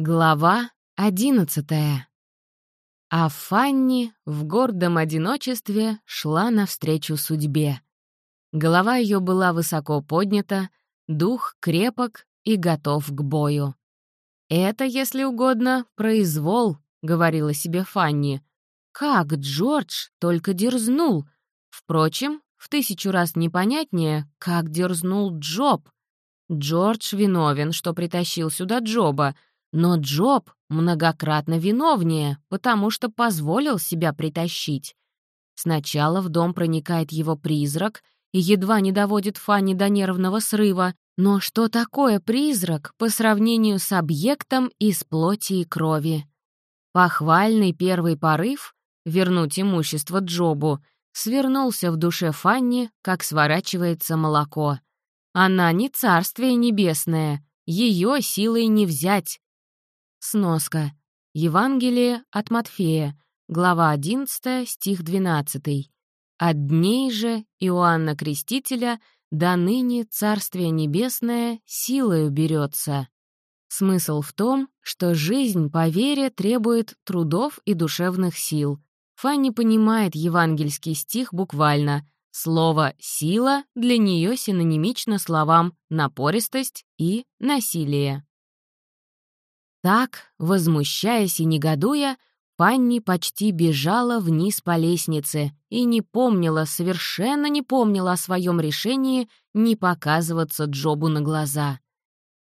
Глава одиннадцатая. А Фанни в гордом одиночестве шла навстречу судьбе. Голова ее была высоко поднята, дух крепок и готов к бою. «Это, если угодно, произвол», — говорила себе Фанни. «Как Джордж только дерзнул! Впрочем, в тысячу раз непонятнее, как дерзнул Джоб. Джордж виновен, что притащил сюда Джоба, но Джоб многократно виновнее, потому что позволил себя притащить. Сначала в дом проникает его призрак и едва не доводит Фанни до нервного срыва, но что такое призрак по сравнению с объектом из плоти и крови? Похвальный первый порыв — вернуть имущество Джобу — свернулся в душе Фанни, как сворачивается молоко. Она не царствие небесное, ее силой не взять. Сноска. Евангелие от Матфея, глава 11, стих 12. «От дней же Иоанна Крестителя до ныне Царствие Небесное силою берется». Смысл в том, что жизнь по вере требует трудов и душевных сил. Фанни понимает евангельский стих буквально. Слово «сила» для нее синонимично словам «напористость» и «насилие». Так, возмущаясь и негодуя, Панни почти бежала вниз по лестнице и не помнила, совершенно не помнила о своем решении не показываться Джобу на глаза.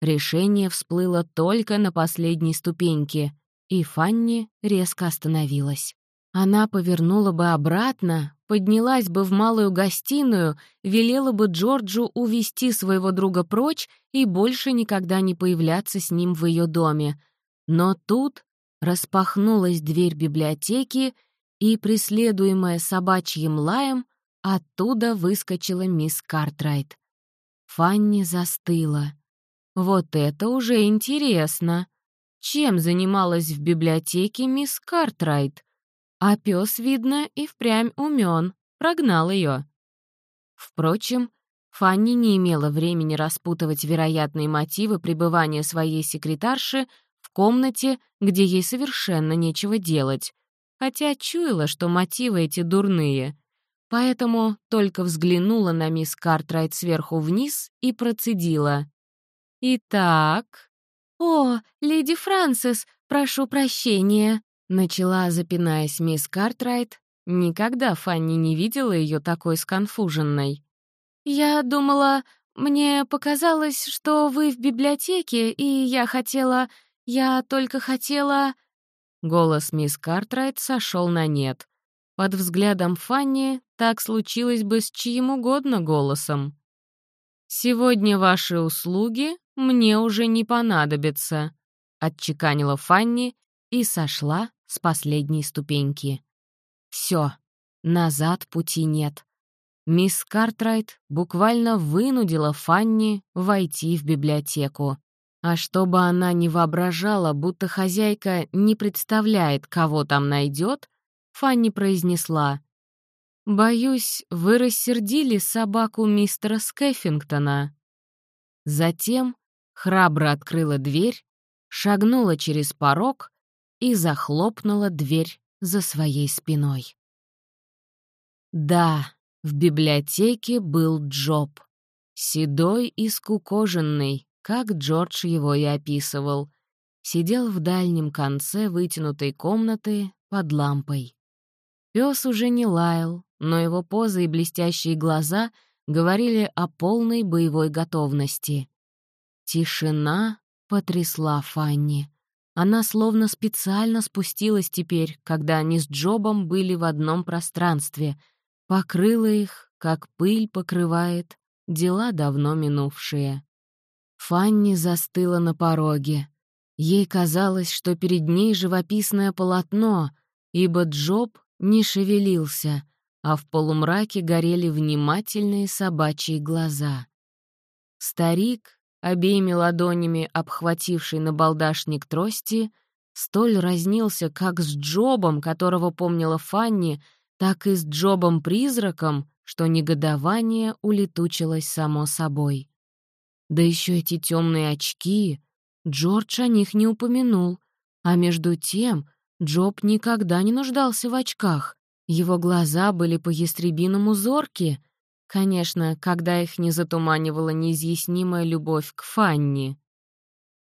Решение всплыло только на последней ступеньке, и Фанни резко остановилась. Она повернула бы обратно, поднялась бы в малую гостиную, велела бы Джорджу увести своего друга прочь и больше никогда не появляться с ним в ее доме. Но тут распахнулась дверь библиотеки, и, преследуемая собачьим лаем, оттуда выскочила мисс Картрайт. Фанни застыла. Вот это уже интересно. Чем занималась в библиотеке мисс Картрайт? А пес, видно, и впрямь умен, прогнал ее. Впрочем, Фанни не имела времени распутывать вероятные мотивы пребывания своей секретарши в комнате, где ей совершенно нечего делать, хотя чуяла, что мотивы эти дурные. Поэтому только взглянула на мисс Картрайт сверху вниз и процедила. «Итак...» «О, леди Франсис, прошу прощения», Начала, запинаясь мисс Картрайт. Никогда Фанни не видела ее такой сконфуженной. «Я думала, мне показалось, что вы в библиотеке, и я хотела... Я только хотела...» Голос мисс Картрайт сошел на нет. Под взглядом Фанни так случилось бы с чьим угодно голосом. «Сегодня ваши услуги мне уже не понадобятся», — отчеканила Фанни и сошла с последней ступеньки. Все, назад пути нет. Мисс Картрайт буквально вынудила Фанни войти в библиотеку. А чтобы она не воображала, будто хозяйка не представляет, кого там найдет, Фанни произнесла. «Боюсь, вы рассердили собаку мистера Скеффингтона». Затем храбро открыла дверь, шагнула через порог и захлопнула дверь за своей спиной. Да, в библиотеке был Джоб. Седой и скукоженный, как Джордж его и описывал. Сидел в дальнем конце вытянутой комнаты под лампой. Пес уже не лаял, но его поза и блестящие глаза говорили о полной боевой готовности. Тишина потрясла Фанни. Она словно специально спустилась теперь, когда они с Джобом были в одном пространстве, покрыла их, как пыль покрывает, дела давно минувшие. Фанни застыла на пороге. Ей казалось, что перед ней живописное полотно, ибо Джоб не шевелился, а в полумраке горели внимательные собачьи глаза. Старик, обеими ладонями обхвативший набалдашник трости, столь разнился как с Джобом, которого помнила Фанни, так и с Джобом-призраком, что негодование улетучилось само собой. Да еще эти темные очки. Джордж о них не упомянул. А между тем Джоб никогда не нуждался в очках. Его глаза были по-ястребиному зорки. Конечно, когда их не затуманивала неизъяснимая любовь к Фанни.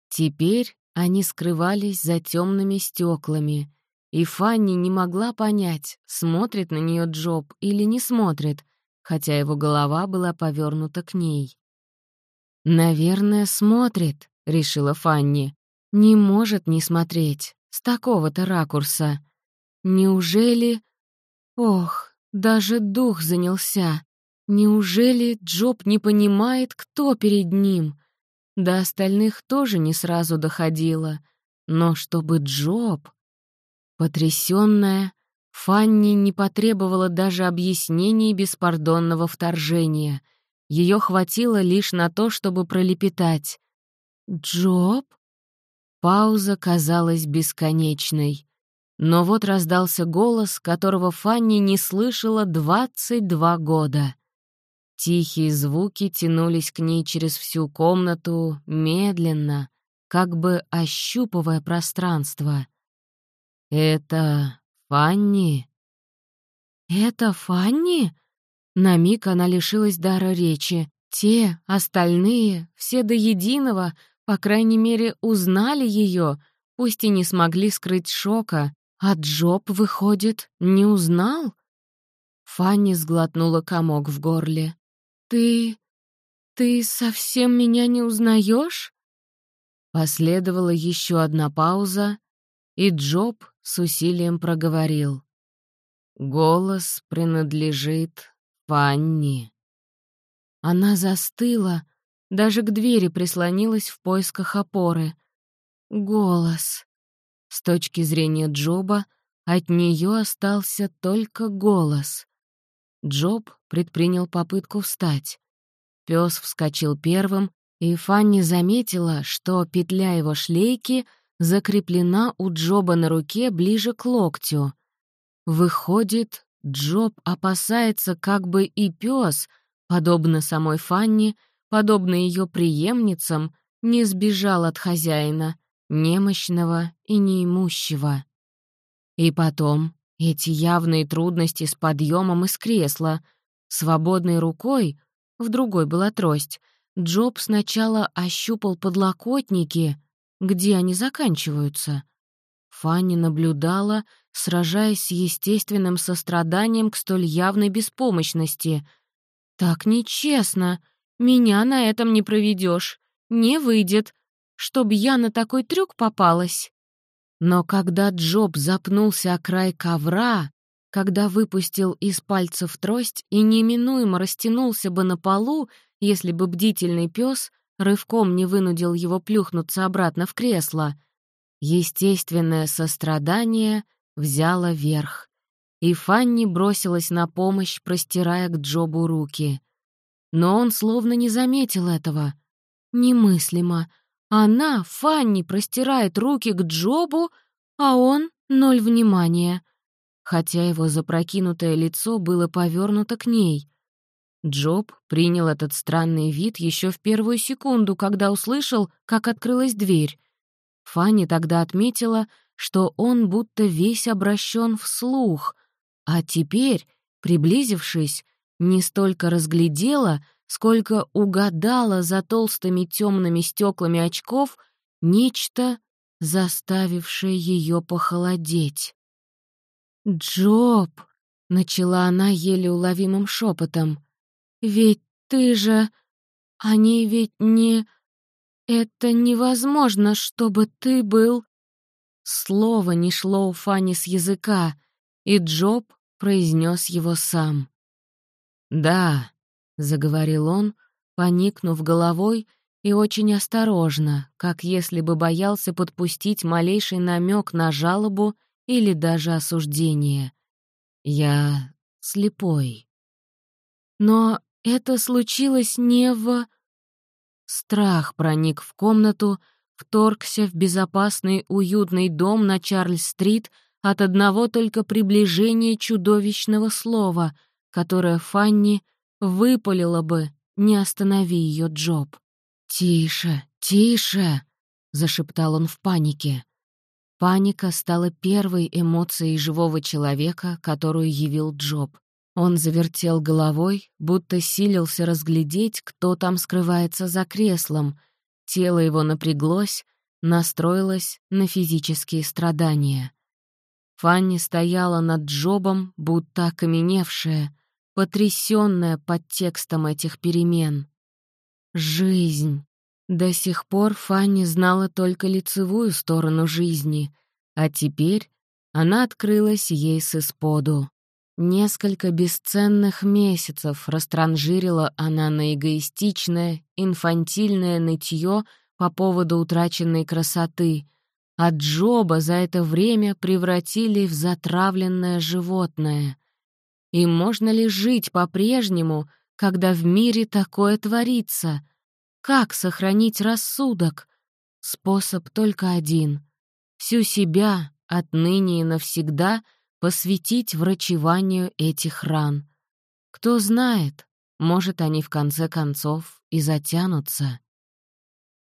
Теперь они скрывались за темными стеклами, и Фанни не могла понять, смотрит на нее Джоб или не смотрит, хотя его голова была повернута к ней. «Наверное, смотрит», — решила Фанни. «Не может не смотреть, с такого-то ракурса. Неужели...» Ох, даже дух занялся. Неужели Джоб не понимает, кто перед ним? До остальных тоже не сразу доходило. Но чтобы Джоб... Потрясённая, Фанни не потребовала даже объяснений беспардонного вторжения. Её хватило лишь на то, чтобы пролепетать. «Джоб?» Пауза казалась бесконечной. Но вот раздался голос, которого Фанни не слышала 22 года. Тихие звуки тянулись к ней через всю комнату, медленно, как бы ощупывая пространство. «Это Фанни?» «Это Фанни?» На миг она лишилась дара речи. Те, остальные, все до единого, по крайней мере, узнали ее, пусть и не смогли скрыть шока. А Джоб, выходит, не узнал? Фанни сглотнула комок в горле. «Ты... ты совсем меня не узнаешь? Последовала еще одна пауза, и Джоб с усилием проговорил. «Голос принадлежит Фанни». Она застыла, даже к двери прислонилась в поисках опоры. Голос. С точки зрения Джоба, от нее остался только голос. Джоб предпринял попытку встать. Пес вскочил первым, и Фанни заметила, что петля его шлейки закреплена у Джоба на руке ближе к локтю. Выходит, Джоб опасается, как бы и пес, подобно самой Фанни, подобно ее преемницам, не сбежал от хозяина, немощного и неимущего. И потом эти явные трудности с подъемом из кресла. Свободной рукой, в другой была трость, Джоб сначала ощупал подлокотники, где они заканчиваются. Фанни наблюдала, сражаясь с естественным состраданием к столь явной беспомощности. «Так нечестно. Меня на этом не проведешь. Не выйдет. Чтоб я на такой трюк попалась». Но когда Джоб запнулся о край ковра, когда выпустил из пальцев трость и неминуемо растянулся бы на полу, если бы бдительный пес рывком не вынудил его плюхнуться обратно в кресло, естественное сострадание взяло верх, и Фанни бросилась на помощь, простирая к Джобу руки. Но он словно не заметил этого. Немыслимо. Она, Фанни, простирает руки к Джобу, а он — ноль внимания. Хотя его запрокинутое лицо было повернуто к ней. Джоб принял этот странный вид еще в первую секунду, когда услышал, как открылась дверь. Фанни тогда отметила, что он будто весь обращен вслух, а теперь, приблизившись, не столько разглядела — сколько угадала за толстыми темными стеклами очков нечто, заставившее ее похолодеть. «Джоб!» — начала она еле уловимым шепотом. «Ведь ты же... Они ведь не... Это невозможно, чтобы ты был...» Слово не шло у Фани с языка, и Джоб произнес его сам. «Да, — заговорил он, поникнув головой и очень осторожно, как если бы боялся подпустить малейший намек на жалобу или даже осуждение. «Я слепой». Но это случилось не в... Страх проник в комнату, вторгся в безопасный уютный дом на Чарльз-стрит от одного только приближения чудовищного слова, которое Фанни — Выпалила бы, не останови ее Джоб. «Тише, тише!» — зашептал он в панике. Паника стала первой эмоцией живого человека, которую явил Джоб. Он завертел головой, будто силился разглядеть, кто там скрывается за креслом. Тело его напряглось, настроилось на физические страдания. Фанни стояла над Джобом, будто окаменевшая, потрясённая под текстом этих перемен. Жизнь. До сих пор Фанни знала только лицевую сторону жизни, а теперь она открылась ей с исподу. Несколько бесценных месяцев растранжирила она на эгоистичное, инфантильное нытье по поводу утраченной красоты, а Джоба за это время превратили в затравленное животное. И можно ли жить по-прежнему, когда в мире такое творится — как сохранить рассудок? Способ только один — всю себя отныне и навсегда посвятить врачеванию этих ран. Кто знает, может, они в конце концов и затянутся.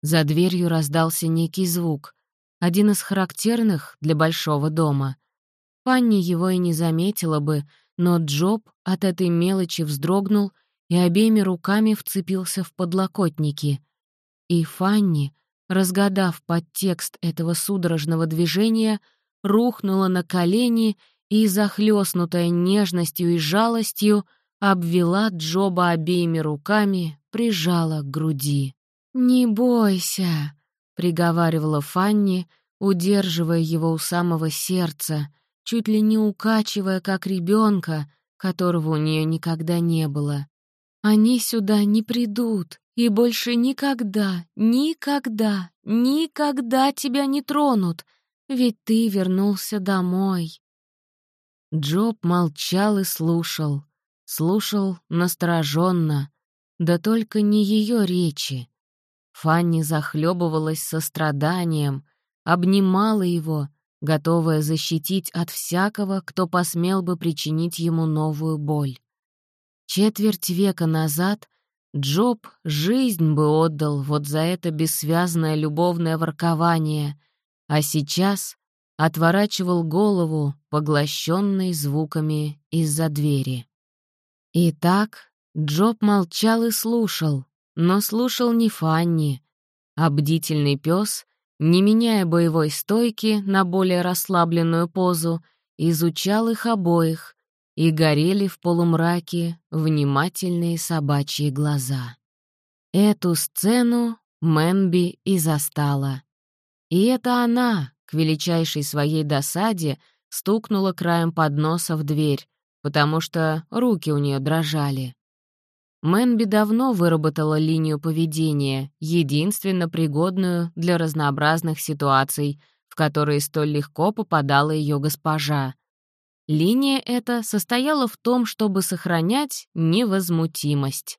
За дверью раздался некий звук, один из характерных для большого дома. Панни его и не заметила бы, но Джоб от этой мелочи вздрогнул — и обеими руками вцепился в подлокотники. И Фанни, разгадав подтекст этого судорожного движения, рухнула на колени и, захлёстнутая нежностью и жалостью, обвела Джоба обеими руками, прижала к груди. «Не бойся», — приговаривала Фанни, удерживая его у самого сердца, чуть ли не укачивая, как ребенка, которого у нее никогда не было. Они сюда не придут и больше никогда, никогда, никогда тебя не тронут, ведь ты вернулся домой. Джоб молчал и слушал, слушал настороженно, да только не ее речи. Фанни захлебывалась состраданием, обнимала его, готовая защитить от всякого, кто посмел бы причинить ему новую боль. Четверть века назад Джоб жизнь бы отдал вот за это бессвязное любовное воркование, а сейчас отворачивал голову, поглощенный звуками из-за двери. Итак, Джоб молчал и слушал, но слушал не Фанни, а бдительный пес, не меняя боевой стойки на более расслабленную позу, изучал их обоих, и горели в полумраке внимательные собачьи глаза. Эту сцену Мэнби и застала. И это она, к величайшей своей досаде, стукнула краем подноса в дверь, потому что руки у нее дрожали. Мэнби давно выработала линию поведения, единственно пригодную для разнообразных ситуаций, в которые столь легко попадала ее госпожа — Линия эта состояла в том, чтобы сохранять невозмутимость.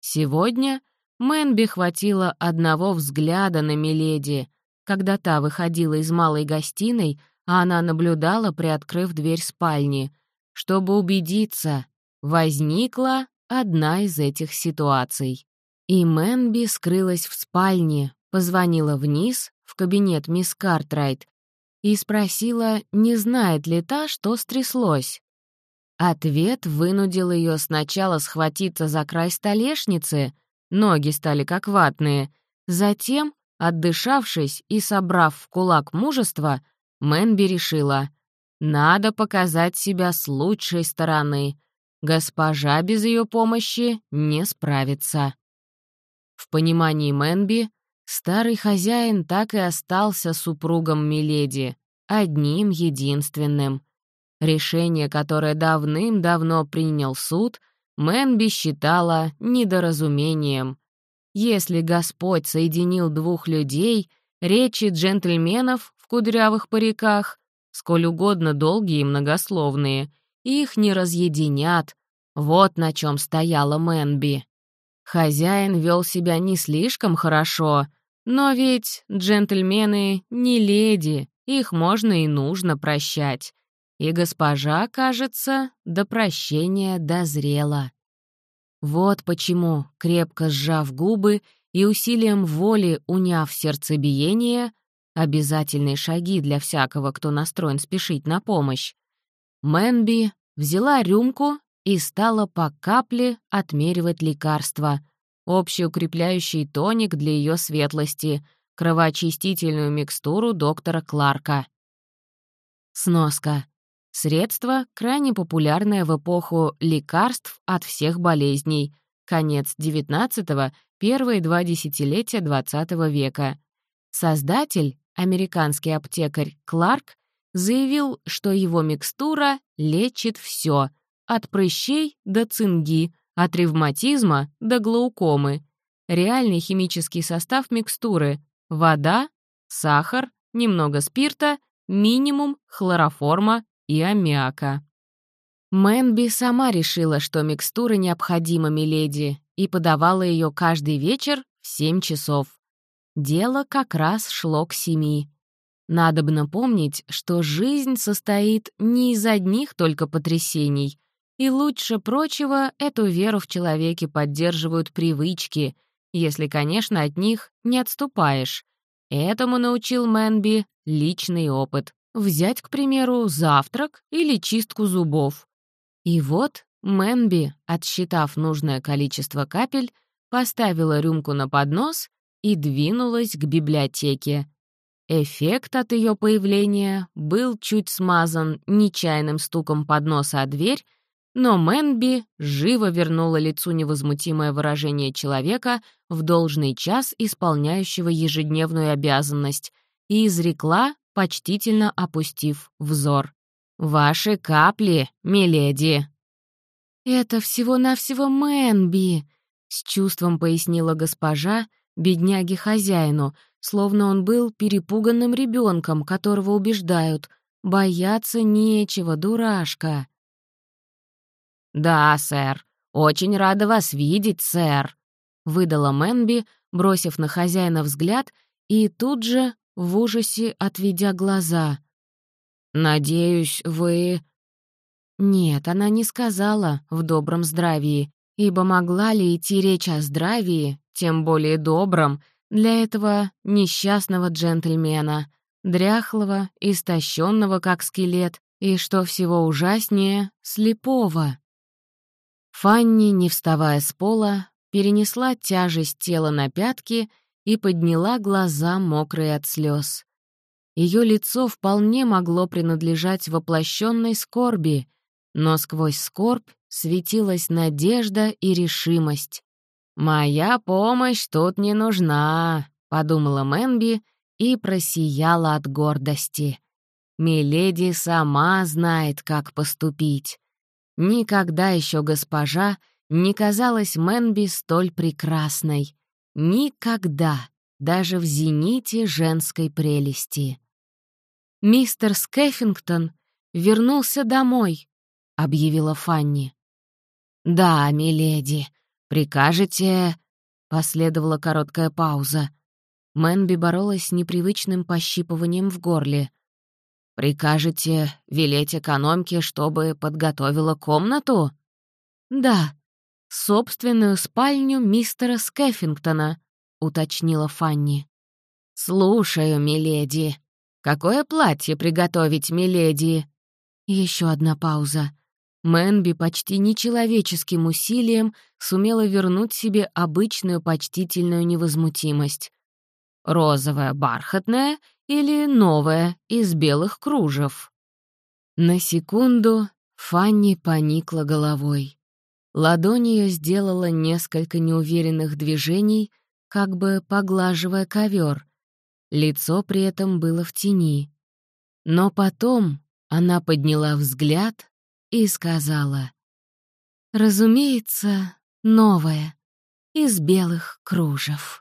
Сегодня Мэнби хватило одного взгляда на Миледи, когда та выходила из малой гостиной, а она наблюдала, приоткрыв дверь спальни, чтобы убедиться, возникла одна из этих ситуаций. И Мэнби скрылась в спальне, позвонила вниз, в кабинет мисс Картрайт, и спросила, не знает ли та, что стряслось. Ответ вынудил ее сначала схватиться за край столешницы, ноги стали как ватные, затем, отдышавшись и собрав в кулак мужество, Мэнби решила, надо показать себя с лучшей стороны. Госпожа без ее помощи не справится. В понимании Мэнби Старый хозяин так и остался супругом Миледи, одним единственным. Решение, которое давным-давно принял суд, Мэнби считала недоразумением. Если Господь соединил двух людей, речи джентльменов в кудрявых париках, сколь угодно долгие и многословные, их не разъединят. Вот на чем стояла Мэнби. Хозяин вел себя не слишком хорошо — но ведь джентльмены не леди, их можно и нужно прощать. И госпожа, кажется, до прощения дозрела. Вот почему, крепко сжав губы и усилием воли уняв сердцебиение, обязательные шаги для всякого, кто настроен спешить на помощь, Мэнби взяла рюмку и стала по капле отмеривать лекарства, общеукрепляющий тоник для ее светлости, кровоочистительную микстуру доктора Кларка. Сноска. Средство, крайне популярное в эпоху лекарств от всех болезней. Конец XIX — первые два десятилетия XX века. Создатель, американский аптекарь Кларк, заявил, что его микстура лечит все, от прыщей до цинги, от ревматизма до глаукомы. Реальный химический состав микстуры — вода, сахар, немного спирта, минимум хлороформа и аммиака. Мэнби сама решила, что микстура необходима Миледи, и подавала ее каждый вечер в 7 часов. Дело как раз шло к семи. Надобно помнить, что жизнь состоит не из одних только потрясений, и лучше прочего эту веру в человеке поддерживают привычки, если, конечно, от них не отступаешь. Этому научил Мэнби личный опыт. Взять, к примеру, завтрак или чистку зубов. И вот Мэнби, отсчитав нужное количество капель, поставила рюмку на поднос и двинулась к библиотеке. Эффект от ее появления был чуть смазан нечаянным стуком подноса о дверь, но Мэнби живо вернула лицу невозмутимое выражение человека в должный час исполняющего ежедневную обязанность и изрекла почтительно опустив взор. «Ваши капли, миледи!» «Это всего-навсего Мэнби», — с чувством пояснила госпожа бедняге-хозяину, словно он был перепуганным ребенком, которого убеждают «бояться нечего, дурашка». «Да, сэр, очень рада вас видеть, сэр», — выдала Мэнби, бросив на хозяина взгляд и тут же в ужасе отведя глаза. «Надеюсь, вы...» Нет, она не сказала «в добром здравии», ибо могла ли идти речь о здравии, тем более добром, для этого несчастного джентльмена, дряхлого, истощенного как скелет, и, что всего ужаснее, слепого. Фанни, не вставая с пола, перенесла тяжесть тела на пятки и подняла глаза, мокрые от слез. Ее лицо вполне могло принадлежать воплощенной скорби, но сквозь скорбь светилась надежда и решимость. «Моя помощь тут не нужна», — подумала Мэнби и просияла от гордости. «Миледи сама знает, как поступить». Никогда еще госпожа не казалась Мэнби столь прекрасной. Никогда, даже в зените женской прелести. «Мистер Скеффингтон вернулся домой», — объявила Фанни. «Да, миледи, прикажете...» — последовала короткая пауза. Мэнби боролась с непривычным пощипыванием в горле. «Прикажете велеть экономке, чтобы подготовила комнату?» «Да», собственную спальню мистера Скеффингтона», — уточнила Фанни. «Слушаю, миледи. Какое платье приготовить, миледи?» Еще одна пауза. Мэнби почти нечеловеческим усилием сумела вернуть себе обычную почтительную невозмутимость. «Розовое бархатное или новое из белых кружев?» На секунду Фанни поникла головой. Ладонь ее сделала несколько неуверенных движений, как бы поглаживая ковер. Лицо при этом было в тени. Но потом она подняла взгляд и сказала, «Разумеется, новое, из белых кружев».